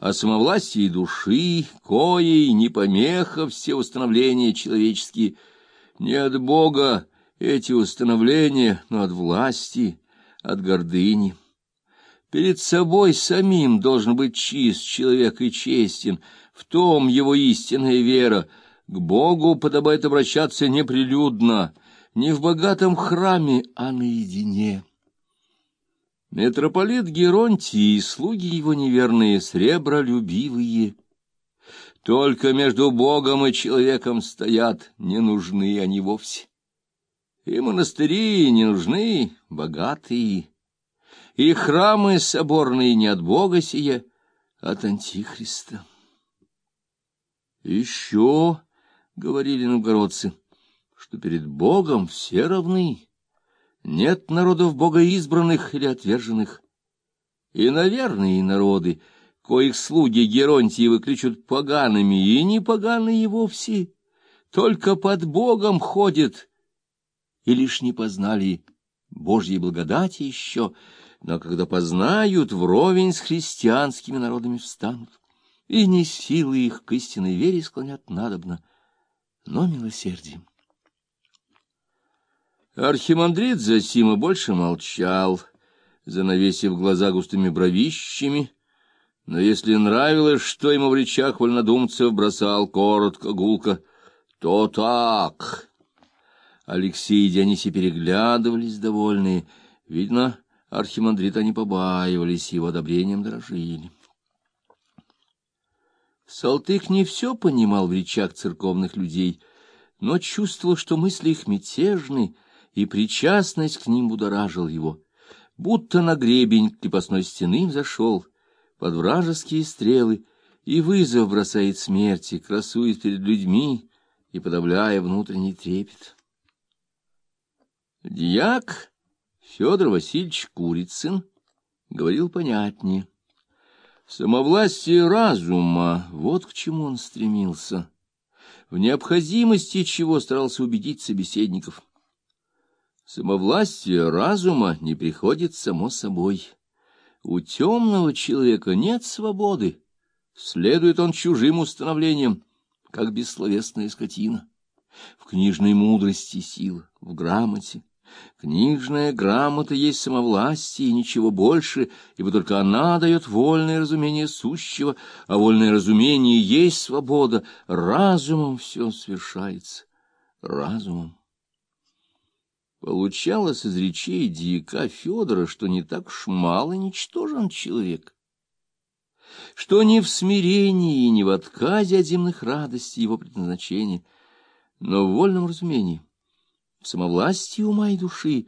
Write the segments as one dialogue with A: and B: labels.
A: о самовластии души, коей не помеха все установления человеческие, не от Бога эти установления, но от власти, от гордыни. Перед собой самим должен быть чист человек и честен, в том его истинная вера. К Богу подобает обращаться неприлюдно, не в богатом храме, а наедине. Митрополит Геронтий и слуги его неверные, сребролюбивые. Только между Богом и человеком стоят, не нужны они вовсе. И монастыри не нужны, богатые. И храмы соборные не от Бога сие, от Антихриста. Еще, — говорили новгородцы, — что перед Богом все равны. Нет народов богоизбранных или отверженных. И, наверное, и народы, коих слуги Геронтиевы кричат погаными, и не поганые вовсе, только под Богом ходят, и лишь не познали Божьей благодати еще, но когда познают, вровень с христианскими народами встанут, и не силы их к истинной вере склонят надобно, но милосердием. Архимандрит Зосима больше молчал, занавесив глаза густыми бровищами, но если нравилось, что ему в речах вольнодумцев бросал коротко, гулко, то так. Алексей и Дионисий переглядывались довольные. Видно, архимандрита не побаивались, его одобрением дорожили. Салтык не все понимал в речах церковных людей, но чувствовал, что мысли их мятежны, и причастность к ним будоражил его, будто на гребень крепостной стены зашел, под вражеские стрелы, и вызов бросает смерти, красуясь перед людьми и подавляя внутренний трепет. Дьяк Федор Васильевич Курицын говорил понятнее. Самовластие разума — вот к чему он стремился, в необходимости чего старался убедить собеседников — Самовластие разума не приходит само собой. У темного человека нет свободы. Следует он чужим установлениям, как бессловесная скотина. В книжной мудрости сила, в грамоте. Книжная грамота есть самовластие и ничего больше, ибо только она дает вольное разумение сущего, а вольное разумение есть свобода. Разумом все совершается. Разумом. Получалось из речей дьяка Федора, что не так уж мало ничтожен человек, что не в смирении не в отказе от земных радостей его предназначения, но в вольном разумении, в самовластии ума и души.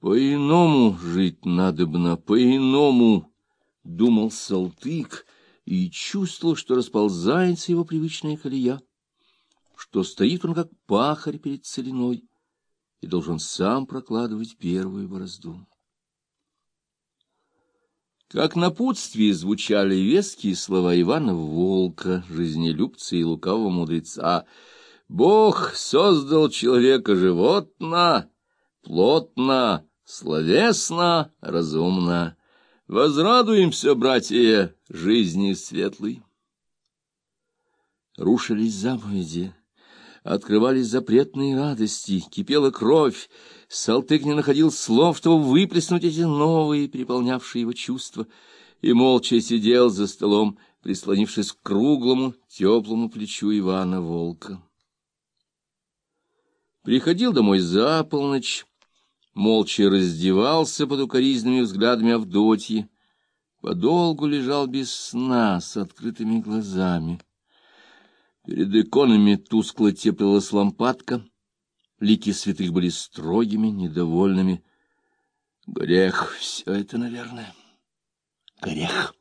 A: По-иному жить надобно, по-иному, — думал Салтык, и чувствовал, что расползается его привычная колея, что стоит он как пахарь перед целиной и должен сам прокладывать первую борозду. Как напутствие звучали веские слова Ивана Волка, жизнелюбца и лукавого мудреца. «Бог создал человека животно, плотно, словесно, разумно. Возрадуемся, братья, жизни светлой». Рушились заповеди открывались запретные радости, кипела кровь. Салтык не находил слов, чтобы выплеснуть эти новые, переполнявшие его чувства, и молча сидел за столом, прислонившись к круглому, теплому плечу Ивана Волка. Приходил домой за полночь, молча раздевался под укоризненными взглядами Авдотьи, подолгу лежал без сна с открытыми глазами. Перед иконами тускло теплилась лампадка, лики святых были строгими, недовольными. Грех все это, наверное. Грех.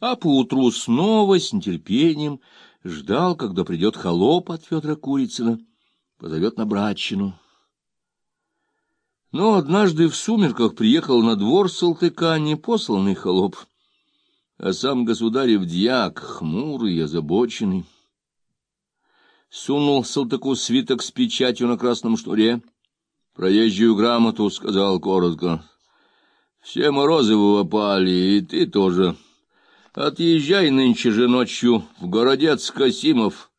A: А поутру снова с нетерпением ждал, когда придет холоп от Федора Курицына, позовет на братчину. Но однажды в сумерках приехал на двор Салтыка непосланный холоп — а сам государев дьяк, хмурый и озабоченный. Сунул Салтыку свиток с печатью на красном шнуре, проезжую грамоту, сказал коротко. Все Морозовы опали, и ты тоже. — Отъезжай нынче же ночью в городец Касимов,